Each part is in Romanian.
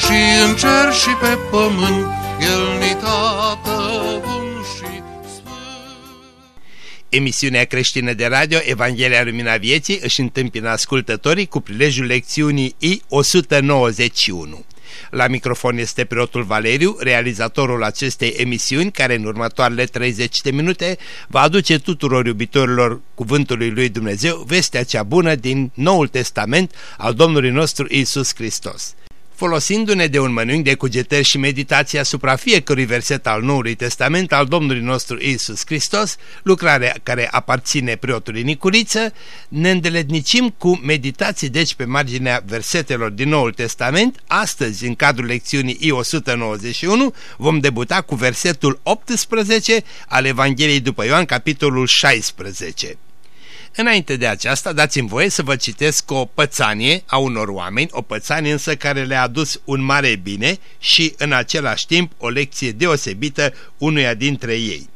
și în cer și pe pământ, El ni tată bun și sfânt. Emisiunea creștină de radio Evanghelia Lumina Vieții își întâmpină ascultătorii cu prilejul lecțiunii I-191. La microfon este preotul Valeriu, realizatorul acestei emisiuni, care în următoarele 30 de minute va aduce tuturor iubitorilor Cuvântului Lui Dumnezeu vestea cea bună din Noul Testament al Domnului nostru Isus Hristos folosindu-ne de un mănânc de cugetări și meditații asupra fiecărui verset al Noului Testament al Domnului nostru Isus Hristos, lucrare care aparține preotului Nicuriță, ne îndeletnicim cu meditații deci pe marginea versetelor din Noul Testament. Astăzi, în cadrul lecțiunii I-191, vom debuta cu versetul 18 al Evangheliei după Ioan, capitolul 16. Înainte de aceasta, dați-mi voie să vă citesc o pățanie a unor oameni, o pățanie însă care le-a adus un mare bine și în același timp o lecție deosebită unuia dintre ei.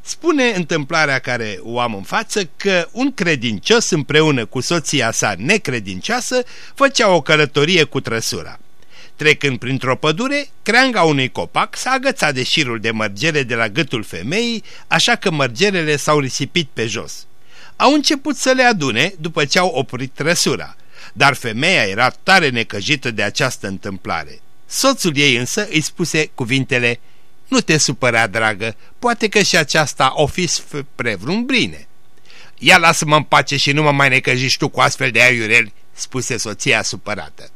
Spune întâmplarea care o am în față că un credincios împreună cu soția sa necredincioasă făcea o călătorie cu trăsura. Trecând printr-o pădure, creanga unui copac s-a agățat de șirul de mărgere de la gâtul femeii, așa că mărgerele s-au risipit pe jos au început să le adune după ce au oprit trăsura, dar femeia era tare necăjită de această întâmplare. Soțul ei însă îi spuse cuvintele, Nu te supăra, dragă, poate că și aceasta o fi spre vreun brine. Ia lasă-mă în pace și nu mă mai necăjiști tu cu astfel de aiureli, spuse soția supărată.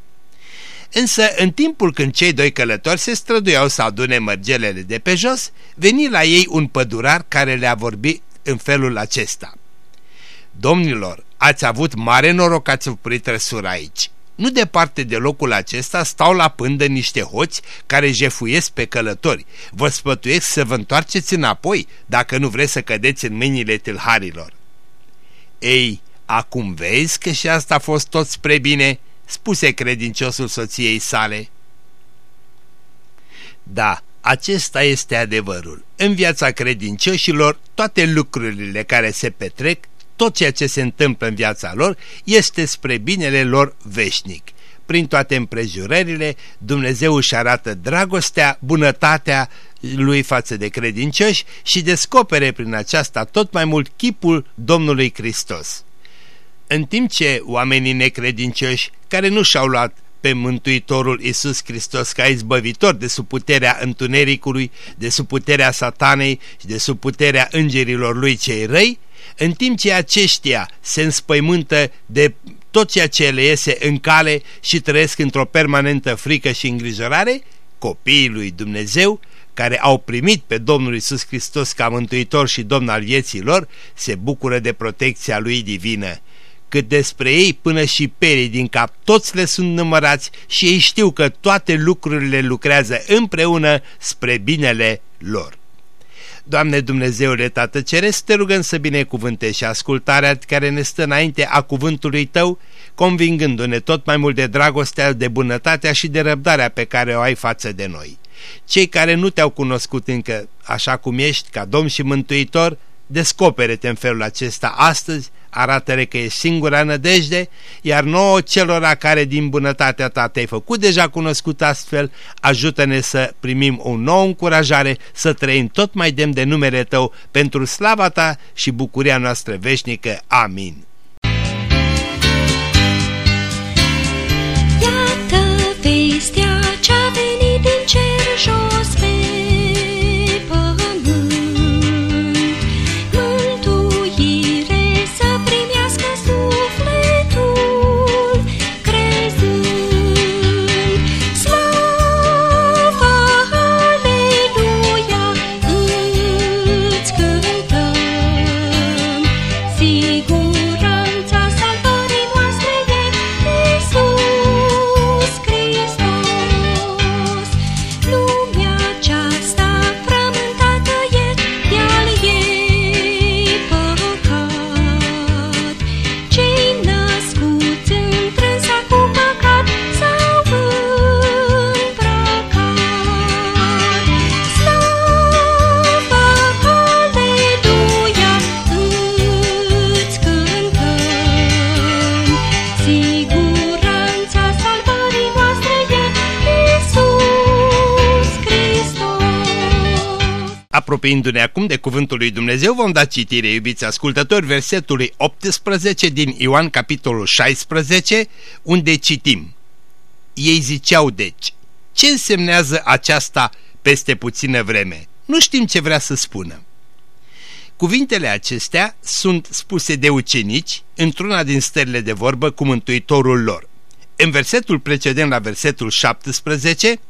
Însă, în timpul când cei doi călători se străduiau să adune mărgelele de pe jos, veni la ei un pădurar care le-a vorbit în felul acesta – Domnilor, ați avut mare noroc că ați oprit trăsura aici. Nu departe de locul acesta stau la pândă niște hoți care jefuiesc pe călători. Vă spătuiesc să vă întoarceți înapoi dacă nu vreți să cădeți în mâinile tâlharilor. Ei, acum vezi că și asta a fost tot spre bine, spuse credinciosul soției sale. Da, acesta este adevărul. În viața credincioșilor, toate lucrurile care se petrec tot ceea ce se întâmplă în viața lor este spre binele lor veșnic. Prin toate împrejurările, Dumnezeu își arată dragostea, bunătatea lui față de credincioși și descopere prin aceasta tot mai mult chipul Domnului Hristos. În timp ce oamenii necredincioși, care nu și-au luat pe Mântuitorul Isus Hristos ca izbăvitor de sub puterea întunericului, de sub puterea satanei și de sub puterea îngerilor lui cei răi, în timp ce aceștia se înspăimântă de tot ceea ce le iese în cale și trăiesc într-o permanentă frică și îngrijorare, copiii lui Dumnezeu, care au primit pe Domnul Isus Hristos ca mântuitor și domn al vieții lor, se bucură de protecția lui divină. Cât despre ei până și perii din cap, toți le sunt numărați și ei știu că toate lucrurile lucrează împreună spre binele lor. Doamne Dumnezeule Tată Ceresc, te rugăm să binecuvântești și ascultarea care ne stă înainte a cuvântului Tău, convingându-ne tot mai mult de dragostea, de bunătatea și de răbdarea pe care o ai față de noi. Cei care nu te-au cunoscut încă așa cum ești, ca Domn și Mântuitor, descopere-te în felul acesta astăzi, arată-le că e singura nădejde, iar nouă celora care din bunătatea ta te-ai făcut deja cunoscut astfel, ajută-ne să primim o nouă încurajare, să trăim tot mai demn de numele Tău pentru slava Ta și bucuria noastră veșnică. Amin. Alcătuindu-ne acum de cuvântul lui Dumnezeu, vom da citire, iubiți ascultători, versetului 18 din Ioan, capitolul 16, unde citim. Ei ziceau deci, ce însemnează aceasta peste puțină vreme? Nu știm ce vrea să spună. Cuvintele acestea sunt spuse de ucenici într-una din stările de vorbă cu Mântuitorul lor. În versetul precedent la versetul 17,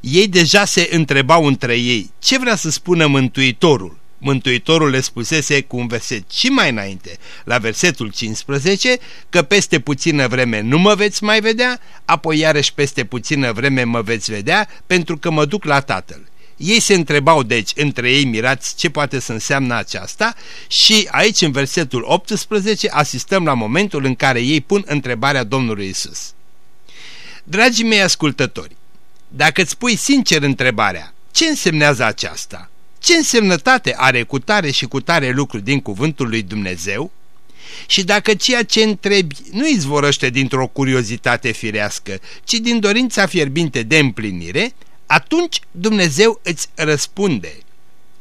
ei deja se întrebau între ei ce vrea să spună Mântuitorul. Mântuitorul le spusese cu un verset și mai înainte, la versetul 15, că peste puțină vreme nu mă veți mai vedea, apoi iarăși peste puțină vreme mă veți vedea, pentru că mă duc la Tatăl. Ei se întrebau deci între ei mirați ce poate să înseamnă aceasta și aici în versetul 18 asistăm la momentul în care ei pun întrebarea Domnului Isus. Dragii mei ascultători, dacă îți pui sincer întrebarea, ce însemnează aceasta? Ce însemnătate are cu tare și cu tare lucru din cuvântul lui Dumnezeu? Și dacă ceea ce întrebi nu izvorăște dintr-o curiozitate firească, ci din dorința fierbinte de împlinire, atunci Dumnezeu îți răspunde.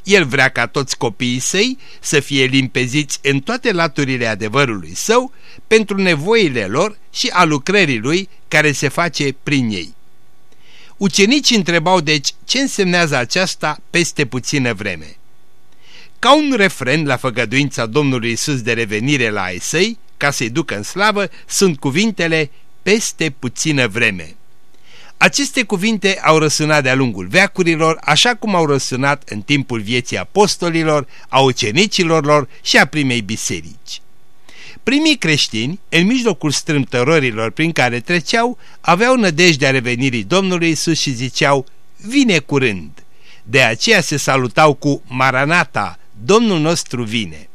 El vrea ca toți copiii săi să fie limpeziți în toate laturile adevărului său pentru nevoile lor și a lucrării lui care se face prin ei. Ucenicii întrebau deci ce însemnează aceasta peste puțină vreme. Ca un refren la făgăduința Domnului Isus de revenire la ai săi, ca să-i ducă în slavă, sunt cuvintele peste puțină vreme. Aceste cuvinte au răsunat de-a lungul veacurilor, așa cum au răsunat în timpul vieții apostolilor, a ucenicilor lor și a primei biserici. Primii creștini, în mijlocul strâmtărărilor prin care treceau, aveau nădejdea revenirii Domnului Isus și ziceau, vine curând. De aceea se salutau cu Maranata, Domnul nostru vine.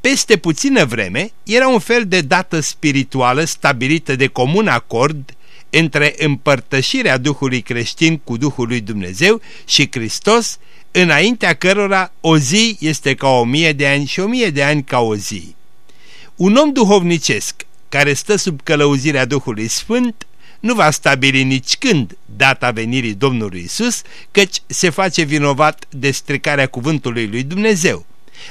Peste puțină vreme era un fel de dată spirituală stabilită de comun acord între împărtășirea Duhului creștin cu Duhul lui Dumnezeu și Hristos, înaintea cărora o zi este ca o mie de ani și o mie de ani ca o zi. Un om duhovnicesc care stă sub călăuzirea Duhului Sfânt nu va stabili nici când data venirii Domnului Isus, căci se face vinovat de stricarea cuvântului lui Dumnezeu,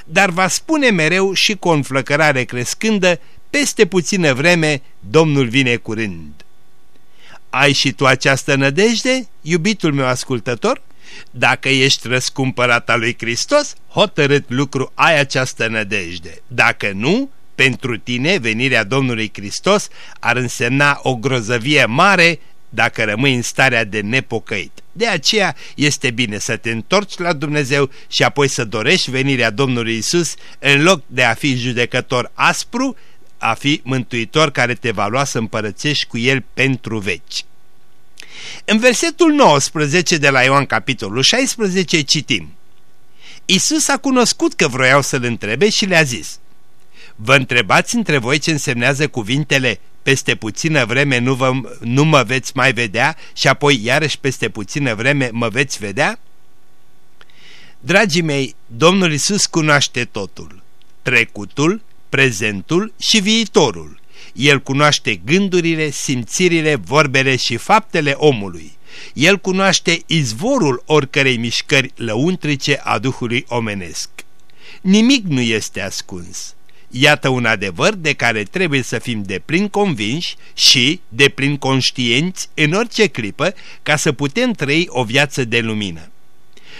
dar va spune mereu și cu o înflăcărare crescândă, peste puțină vreme Domnul vine curând. Ai și tu această nădejde, iubitul meu ascultător? Dacă ești răscumpărat al lui Hristos, hotărât lucru ai această nădejde. Dacă nu, pentru tine venirea Domnului Hristos ar însemna o grozăvie mare dacă rămâi în starea de nepocăit. De aceea este bine să te întorci la Dumnezeu și apoi să dorești venirea Domnului Isus în loc de a fi judecător aspru, a fi mântuitor care te va lua să împărățești cu el pentru veci. În versetul 19 de la Ioan capitolul 16 citim Isus a cunoscut că vroiau să-l întrebe și le-a zis Vă întrebați între voi ce însemnează cuvintele peste puțină vreme nu, vă, nu mă veți mai vedea și apoi iarăși peste puțină vreme mă veți vedea? Dragii mei, Domnul Isus cunoaște totul, trecutul, prezentul și viitorul. El cunoaște gândurile, simțirile, vorbele și faptele omului. El cunoaște izvorul oricărei mișcări lăuntrice a Duhului omenesc. Nimic nu este ascuns. Iată un adevăr de care trebuie să fim deplin convinși și deplin conștienți în orice clipă ca să putem trăi o viață de lumină.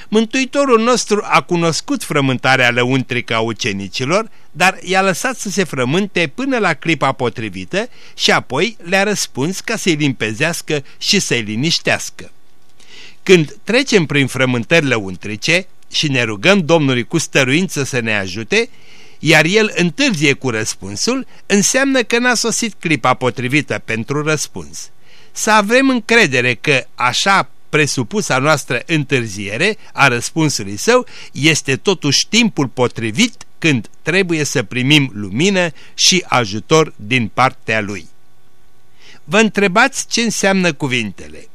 Mântuitorul nostru a cunoscut frământarea lăuntrică a ucenicilor, dar i-a lăsat să se frământe până la clipa potrivită și apoi le-a răspuns ca să-i limpezească și să-i liniștească. Când trecem prin frământări lăuntrice și ne rugăm Domnului cu stăruință să ne ajute, iar el întârzie cu răspunsul, înseamnă că n-a sosit clipa potrivită pentru răspuns. Să avem încredere că așa presupusa noastră întârziere a răspunsului său este totuși timpul potrivit când trebuie să primim lumină și ajutor din partea lui. Vă întrebați ce înseamnă cuvintele.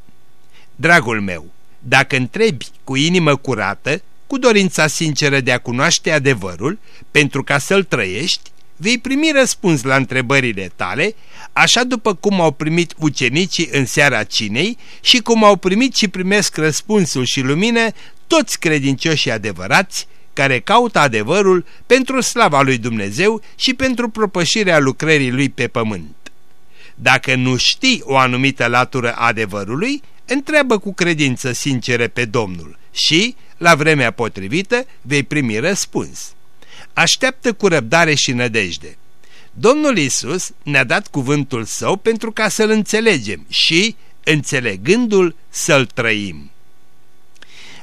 Dragul meu, dacă întrebi cu inimă curată, cu dorința sinceră de a cunoaște adevărul, pentru ca să-l trăiești, vei primi răspuns la întrebările tale, așa după cum au primit ucenicii în seara cinei și cum au primit și primesc răspunsul și lumină toți credincioșii adevărați care caută adevărul pentru slava lui Dumnezeu și pentru propășirea lucrării lui pe pământ. Dacă nu știi o anumită latură adevărului, întreabă cu credință sinceră pe Domnul și, la vremea potrivită, vei primi răspuns. Așteaptă cu răbdare și nădejde. Domnul Isus ne-a dat cuvântul său pentru ca să-l înțelegem și, înțelegându-l, să-l trăim.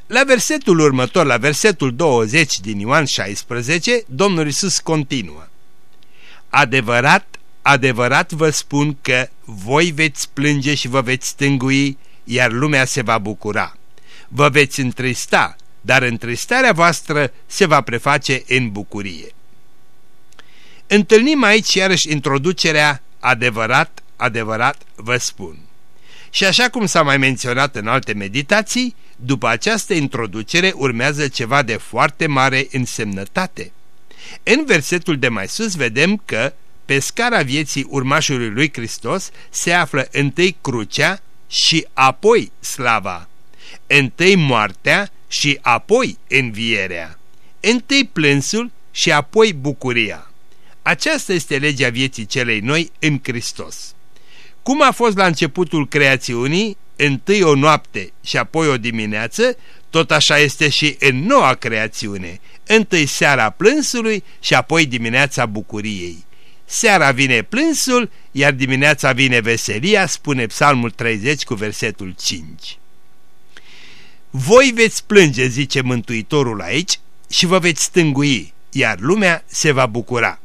La versetul următor, la versetul 20 din Ioan 16, Domnul Isus continuă. Adevărat, adevărat vă spun că voi veți plânge și vă veți stângui, iar lumea se va bucura. Vă veți întrista, dar întristarea voastră se va preface în bucurie. Întâlnim aici iarăși introducerea adevărat, adevărat vă spun. Și așa cum s-a mai menționat în alte meditații, după această introducere urmează ceva de foarte mare însemnătate. În versetul de mai sus vedem că pe scara vieții urmașului lui Hristos se află întâi crucea și apoi slava, întâi moartea și apoi învierea, întâi plânsul și apoi bucuria. Aceasta este legea vieții celei noi în Hristos. Cum a fost la începutul creațiunii, întâi o noapte și apoi o dimineață, tot așa este și în noua creațiune, întâi seara plânsului și apoi dimineața bucuriei. Seara vine plânsul, iar dimineața vine veselia, spune Psalmul 30 cu versetul 5. Voi veți plânge, zice Mântuitorul aici, și vă veți stângui, iar lumea se va bucura.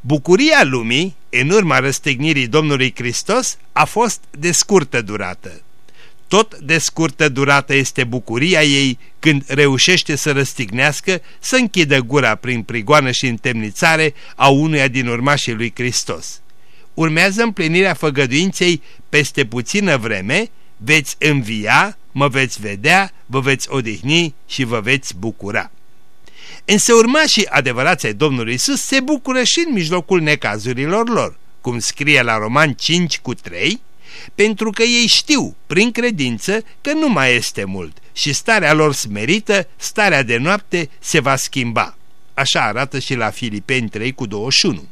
Bucuria lumii, în urma răstignirii Domnului Hristos, a fost de scurtă durată. Tot de scurtă durată este bucuria ei când reușește să răstignească, să închidă gura prin prigoană și întemnițare a unuia din urmașii lui Hristos. Urmează împlinirea făgăduinței peste puțină vreme, veți învia, mă veți vedea, vă veți odihni și vă veți bucura. Însă urmașii adevărați ai Domnului Isus se bucură și în mijlocul necazurilor lor, cum scrie la Roman 5 cu 3, pentru că ei știu, prin credință, că nu mai este mult și starea lor smerită, starea de noapte, se va schimba. Așa arată și la Filipeni 3 cu 21.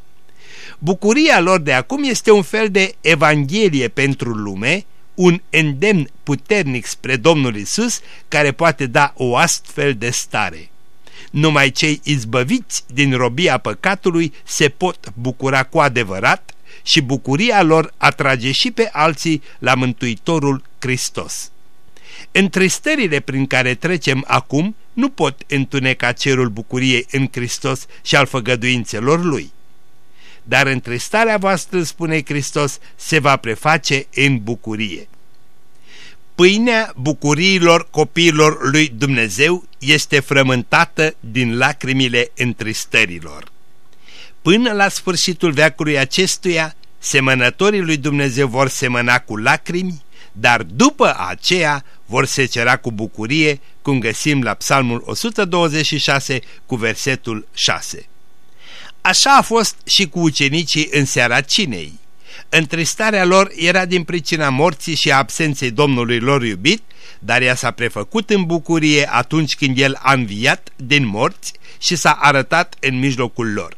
Bucuria lor de acum este un fel de evanghelie pentru lume, un îndemn puternic spre Domnul Isus care poate da o astfel de stare. Numai cei izbăviți din robia păcatului se pot bucura cu adevărat și bucuria lor atrage și pe alții la Mântuitorul Hristos. Întristările prin care trecem acum nu pot întuneca cerul bucuriei în Hristos și al făgăduințelor Lui. Dar întristarea voastră, spune Hristos, se va preface în bucurie. Pâinea bucuriilor copiilor lui Dumnezeu este frământată din lacrimile întristărilor. Până la sfârșitul veacului acestuia, semănătorii lui Dumnezeu vor semăna cu lacrimi, dar după aceea vor secera cu bucurie, cum găsim la Psalmul 126 cu versetul 6. Așa a fost și cu ucenicii în seara cinei. Întristarea lor era din pricina morții și a absenței Domnului lor iubit, dar ea s-a prefăcut în bucurie atunci când El a înviat din morți și s-a arătat în mijlocul lor.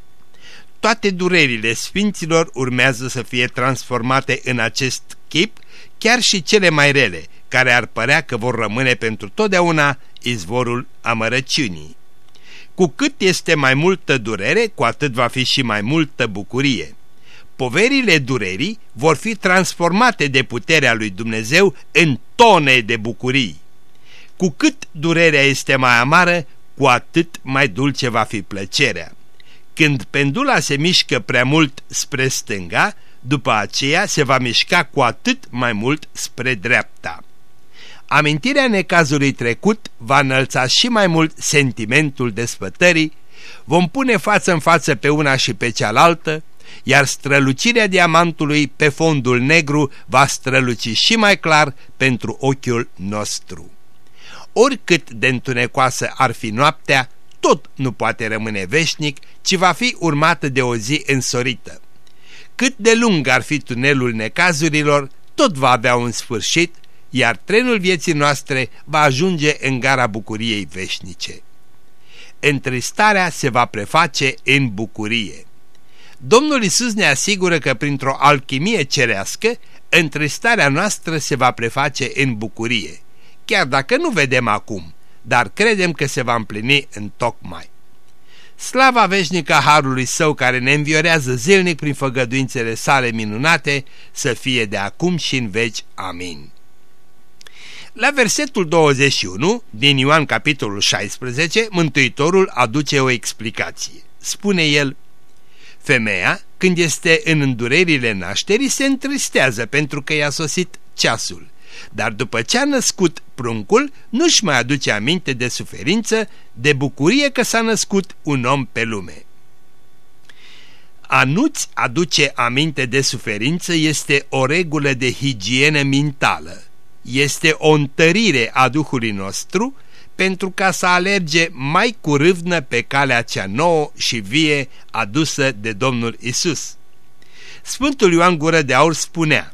Toate durerile sfinților urmează să fie transformate în acest chip, chiar și cele mai rele, care ar părea că vor rămâne pentru totdeauna izvorul amărăciunii. Cu cât este mai multă durere, cu atât va fi și mai multă bucurie poverile durerii vor fi transformate de puterea lui Dumnezeu în tone de bucurii. Cu cât durerea este mai amară, cu atât mai dulce va fi plăcerea. Când pendula se mișcă prea mult spre stânga, după aceea se va mișca cu atât mai mult spre dreapta. Amintirea necazului trecut va înălța și mai mult sentimentul despătării, vom pune față în față pe una și pe cealaltă, iar strălucirea diamantului pe fondul negru va străluci și mai clar pentru ochiul nostru. Oricât de întunecoasă ar fi noaptea, tot nu poate rămâne veșnic, ci va fi urmată de o zi însorită. Cât de lung ar fi tunelul necazurilor, tot va avea un sfârșit, iar trenul vieții noastre va ajunge în gara bucuriei veșnice. Întristarea se va preface în bucurie. Domnul Isus ne asigură că printr-o alchimie cerească, întristarea noastră se va preface în bucurie, chiar dacă nu vedem acum, dar credem că se va împlini în tocmai. Slava veșnică a Harului Său care ne înviorează zilnic prin făgăduințele sale minunate să fie de acum și în veci. Amin. La versetul 21 din Ioan capitolul 16, Mântuitorul aduce o explicație. Spune el, Femeia, când este în îndurerile nașterii, se întristează pentru că i-a sosit ceasul dar după ce a născut pruncul, nu-și mai aduce aminte de suferință, de bucurie că s-a născut un om pe lume. A nu-ți aduce aminte de suferință este o regulă de higienă mentală. Este o întărire a Duhului nostru pentru ca să alerge mai cu râvnă pe calea cea nouă și vie adusă de Domnul Isus. Sfântul Ioan Gură de Aur spunea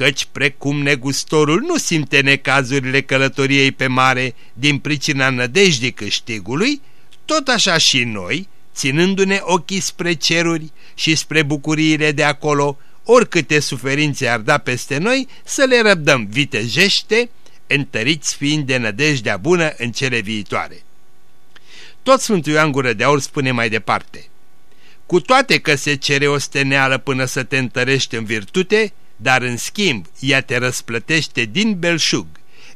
căci precum negustorul nu simte necazurile călătoriei pe mare din pricina nădejdii câștigului, tot așa și noi, ținându-ne ochii spre ceruri și spre bucuriile de acolo, oricâte suferințe ar da peste noi, să le răbdăm vitejește, întăriți fiind de nădejdea bună în cele viitoare. Tot Sfântul Ioan Gură de Aur spune mai departe, Cu toate că se cere o steneală până să te întărești în virtute, dar în schimb ea te răsplătește din belșug,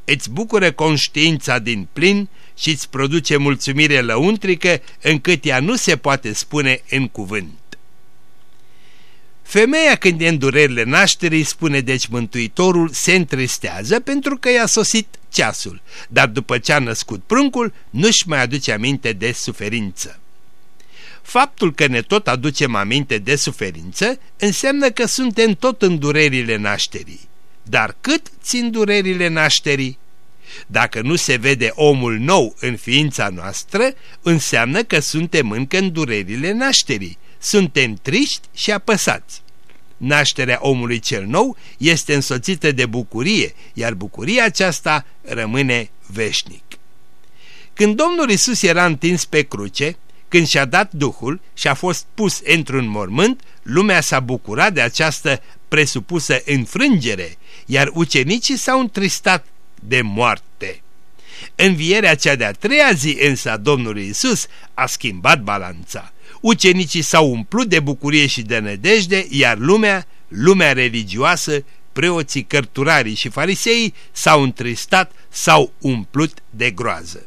îți bucură conștiința din plin și îți produce mulțumire lăuntrică încât ea nu se poate spune în cuvânt. Femeia când e în durerile nașterii, spune deci Mântuitorul, se întristează pentru că i-a sosit ceasul, dar după ce a născut pruncul, nu-și mai aduce aminte de suferință. Faptul că ne tot aducem aminte de suferință înseamnă că suntem tot în durerile nașterii. Dar cât țin durerile nașterii? Dacă nu se vede omul nou în ființa noastră, înseamnă că suntem încă în durerile nașterii. Suntem triști și apăsați. Nașterea omului cel nou este însoțită de bucurie, iar bucuria aceasta rămâne veșnic. Când Domnul Isus era întins pe cruce, când și-a dat Duhul și a fost pus într-un mormânt, lumea s-a bucurat de această presupusă înfrângere, iar ucenicii s-au întristat de moarte. Învierea cea de-a treia zi însă a Domnului Isus a schimbat balanța. Ucenicii s-au umplut de bucurie și de nădejde, iar lumea, lumea religioasă, preoții, cărturarii și fariseii s-au întristat, s-au umplut de groază.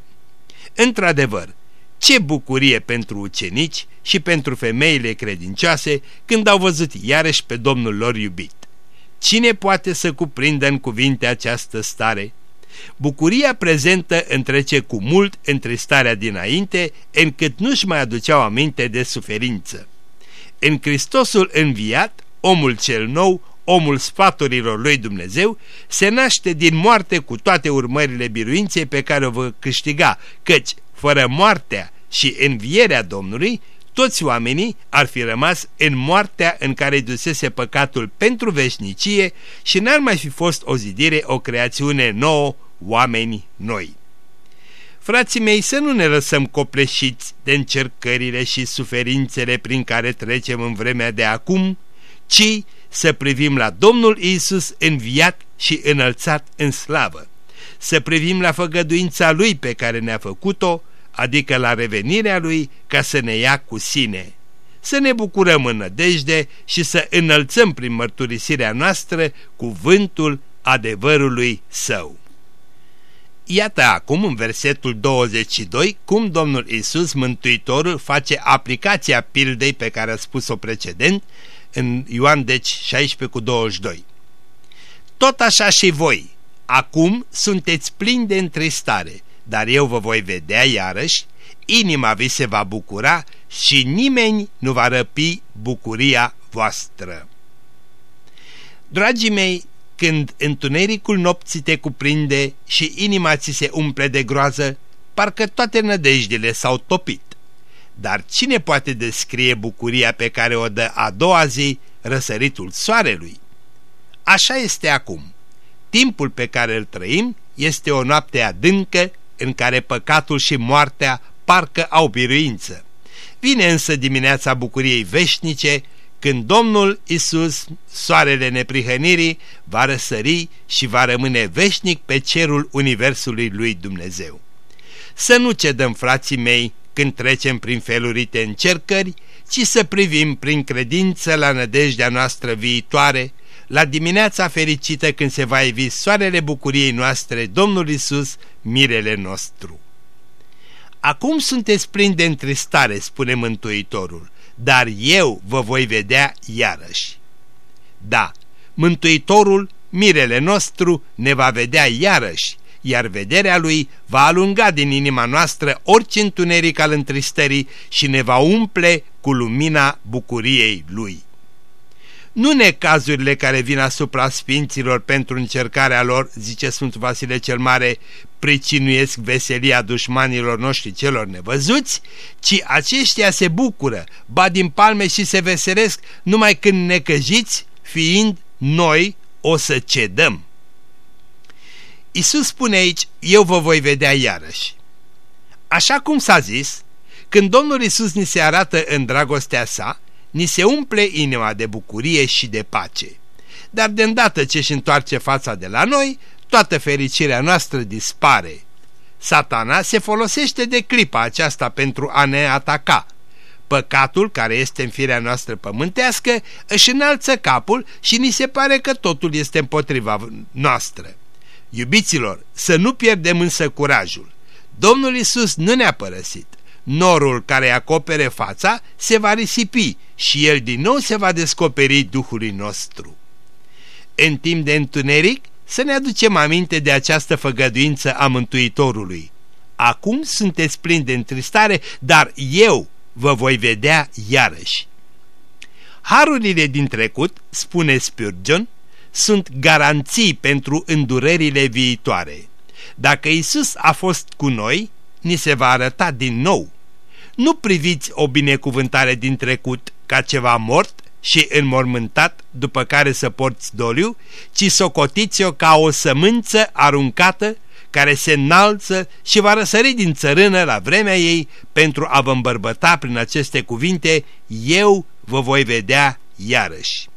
Într-adevăr, ce bucurie pentru ucenici și pentru femeile credincioase când au văzut iarăși pe Domnul lor iubit. Cine poate să cuprindă în cuvinte această stare? Bucuria prezentă întrece cu mult între starea dinainte, încât nu-și mai aduceau aminte de suferință. În Hristosul înviat, omul cel nou, omul sfaturilor lui Dumnezeu, se naște din moarte cu toate urmările biruinței pe care o vă câștiga, căci fără moartea și învierea Domnului, toți oamenii ar fi rămas în moartea în care dusese păcatul pentru veșnicie și n-ar mai fi fost o zidire, o creațiune nouă, oameni noi. Frații mei, să nu ne lăsăm copleșiți de încercările și suferințele prin care trecem în vremea de acum, ci să privim la Domnul Isus înviat și înălțat în slavă, să privim la făgăduința Lui pe care ne-a făcut-o, adică la revenirea Lui ca să ne ia cu sine. Să ne bucurăm în nădejde și să înălțăm prin mărturisirea noastră cuvântul adevărului Său. Iată acum în versetul 22 cum Domnul Isus, Mântuitorul, face aplicația pildei pe care a spus-o precedent în Ioan deci 16 cu 22. Tot așa și voi, acum sunteți plini de întristare, dar eu vă voi vedea iarăși, inima vi se va bucura și nimeni nu va răpi bucuria voastră. Dragii mei, când întunericul nopții te cuprinde și inima ți se umple de groază, parcă toate nădejdele s-au topit. Dar cine poate descrie bucuria pe care o dă a doua zi răsăritul soarelui? Așa este acum. Timpul pe care îl trăim este o noapte adâncă în care păcatul și moartea parcă au biruință. Vine însă dimineața bucuriei veșnice, când Domnul Isus, soarele neprihănirii, va răsări și va rămâne veșnic pe cerul Universului lui Dumnezeu. Să nu cedăm, frații mei, când trecem prin felurite încercări, ci să privim prin credință la nădejdea noastră viitoare, la dimineața fericită când se va evi soarele bucuriei noastre, Domnul Isus, mirele nostru. Acum sunteți plini de întristare, spune Mântuitorul, dar eu vă voi vedea iarăși. Da, Mântuitorul, mirele nostru, ne va vedea iarăși, iar vederea lui va alunga din inima noastră orice întuneric al întristării și ne va umple cu lumina bucuriei lui. Nu necazurile care vin asupra sfinților pentru încercarea lor, zice Sfântul Vasile cel Mare, pricinuiesc veselia dușmanilor noștri celor nevăzuți, ci aceștia se bucură, ba din palme și se veselesc numai când necăjiți, fiind noi o să cedăm. Isus spune aici, eu vă voi vedea iarăși. Așa cum s-a zis, când Domnul Isus ni se arată în dragostea sa, ni se umple inima de bucurie și de pace. Dar de îndată ce își întoarce fața de la noi, toată fericirea noastră dispare. Satana se folosește de clipa aceasta pentru a ne ataca. Păcatul, care este în firea noastră pământească, își înalță capul și ni se pare că totul este împotriva noastră. Iubiților, să nu pierdem însă curajul. Domnul Isus nu ne-a părăsit. Norul care acopere fața se va risipi și el din nou se va descoperi Duhului nostru. În timp de întuneric, să ne aducem aminte de această făgăduință a Mântuitorului. Acum sunteți plini de întristare, dar eu vă voi vedea iarăși. Harurile din trecut, spune Spurgeon, sunt garanții pentru îndurările viitoare. Dacă Isus a fost cu noi, ni se va arăta din nou. Nu priviți o binecuvântare din trecut ca ceva mort și înmormântat după care să porți doliu, ci socotiți-o ca o sămânță aruncată care se înalță și va răsări din țărână la vremea ei pentru a vă îmbărbăta prin aceste cuvinte, eu vă voi vedea iarăși.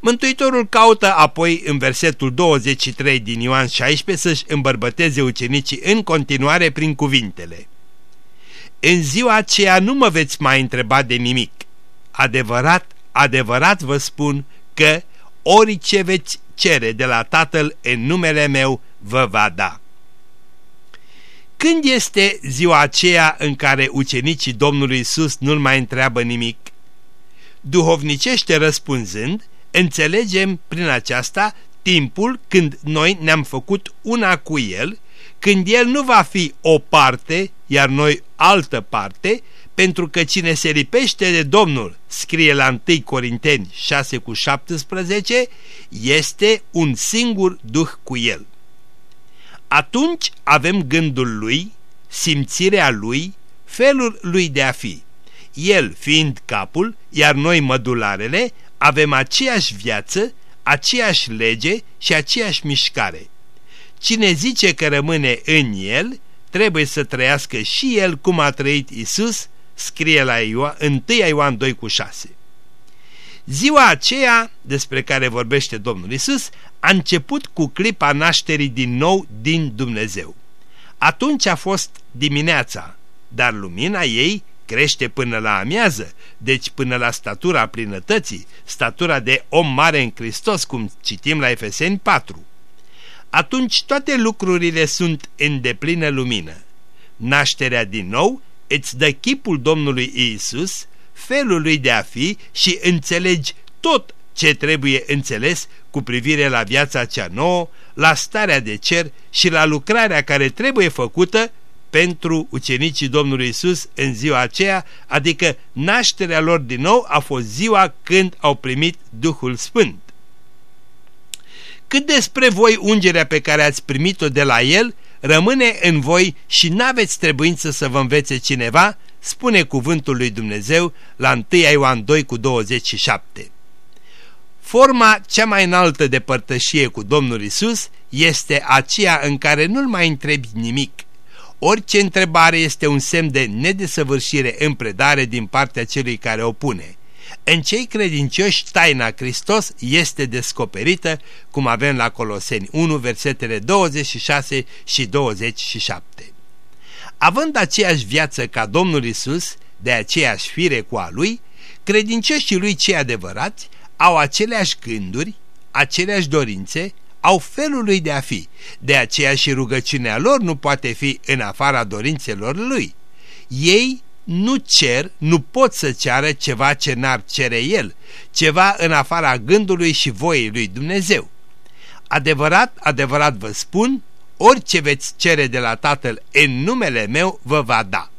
Mântuitorul caută apoi în versetul 23 din Ioan 16 să-și îmbărbăteze ucenicii în continuare prin cuvintele. În ziua aceea nu mă veți mai întreba de nimic. Adevărat, adevărat vă spun că orice veți cere de la Tatăl în numele meu vă va da. Când este ziua aceea în care ucenicii Domnului Isus nu-L mai întreabă nimic? Duhovnicește răspunzând, înțelegem prin aceasta timpul când noi ne-am făcut una cu El, când El nu va fi o parte, iar noi altă parte, pentru că cine se lipește de Domnul, scrie la 1 Corinteni 6 cu 17, este un singur duh cu El. Atunci avem gândul Lui, simțirea Lui, felul Lui de a fi. El fiind capul, iar noi mădularele, avem aceeași viață, aceeași lege și aceeași mișcare. Cine zice că rămâne în el, trebuie să trăiască și el cum a trăit Isus, scrie la Ioan, 1 Ioan 2 cu 6. Ziua aceea, despre care vorbește Domnul Isus, a început cu clipa nașterii din nou din Dumnezeu. Atunci a fost dimineața, dar lumina ei crește până la amiază, deci până la statura plinătății, statura de om mare în Hristos, cum citim la Efeseni 4. Atunci toate lucrurile sunt în deplină lumină. Nașterea din nou îți dă chipul Domnului Isus, felul lui de a fi și înțelegi tot ce trebuie înțeles cu privire la viața cea nouă, la starea de cer și la lucrarea care trebuie făcută pentru ucenicii Domnului Isus în ziua aceea, adică nașterea lor din nou a fost ziua când au primit Duhul Sfânt. Cât despre voi ungerea pe care ați primit-o de la El, rămâne în voi și n-aveți trebuință să vă învețe cineva, spune cuvântul lui Dumnezeu la 1 Ioan 2 cu 27. Forma cea mai înaltă de părtășie cu Domnul Isus este aceea în care nu-L mai întrebi nimic. Orice întrebare este un semn de nedesăvârșire în predare din partea celui care o pune. În cei credincioși, taina Hristos este descoperită, cum avem la Coloseni 1, versetele 26 și 27. Având aceeași viață ca Domnul Isus, de aceeași fire cu a Lui, credincioșii Lui cei adevărați au aceleași gânduri, aceleași dorințe, au felul lui de a fi. De aceea și rugăciunea lor nu poate fi în afara dorințelor lui. Ei nu cer, nu pot să ceară ceva ce n-ar cere el, ceva în afara gândului și voii lui Dumnezeu. Adevărat, adevărat vă spun, orice veți cere de la Tatăl în numele meu vă va da.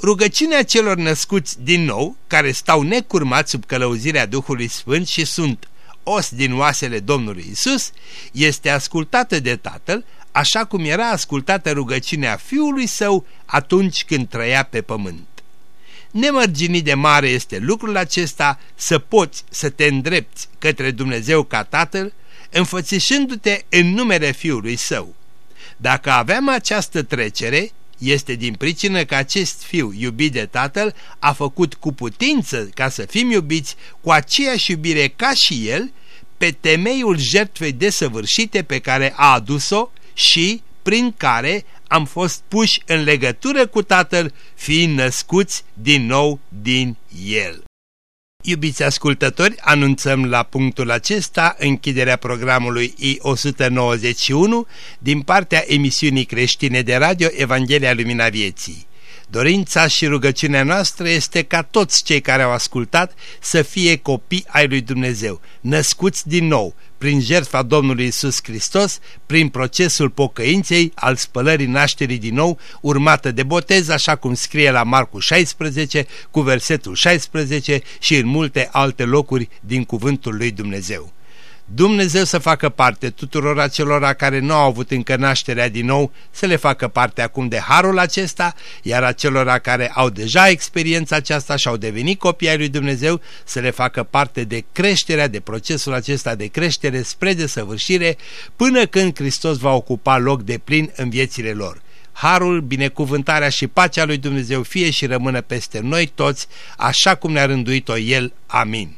Rugăciunea celor născuți din nou, care stau necurmați sub călăuzirea Duhului Sfânt și sunt os din oasele Domnului Isus, este ascultată de Tatăl, așa cum era ascultată rugăciunea Fiului Său atunci când trăia pe pământ. Nemărginit de mare este lucrul acesta să poți să te îndrepți către Dumnezeu ca Tatăl, înfățișându-te în numele Fiului Său. Dacă aveam această trecere, este din pricină că acest fiu iubit de tatăl a făcut cu putință ca să fim iubiți cu aceeași iubire ca și el, pe temeiul jertfei desăvârșite pe care a adus-o și prin care am fost puși în legătură cu Tatăl, fiind născuți din nou din El. Iubiți ascultători, anunțăm la punctul acesta închiderea programului I-191 din partea emisiunii creștine de radio Evanghelia Lumina Vieții. Dorința și rugăciunea noastră este ca toți cei care au ascultat să fie copii ai lui Dumnezeu, născuți din nou, prin jertfa Domnului Isus Hristos, prin procesul pocăinței al spălării nașterii din nou, urmată de botez, așa cum scrie la Marcu 16, cu versetul 16 și în multe alte locuri din cuvântul lui Dumnezeu. Dumnezeu să facă parte tuturor acelora care nu au avut încă nașterea din nou, să le facă parte acum de harul acesta, iar acelora care au deja experiența aceasta și au devenit copii ai lui Dumnezeu, să le facă parte de creșterea, de procesul acesta de creștere spre desăvârșire, până când Hristos va ocupa loc de plin în viețile lor. Harul, binecuvântarea și pacea lui Dumnezeu fie și rămână peste noi toți, așa cum ne-a rânduit-o El. Amin.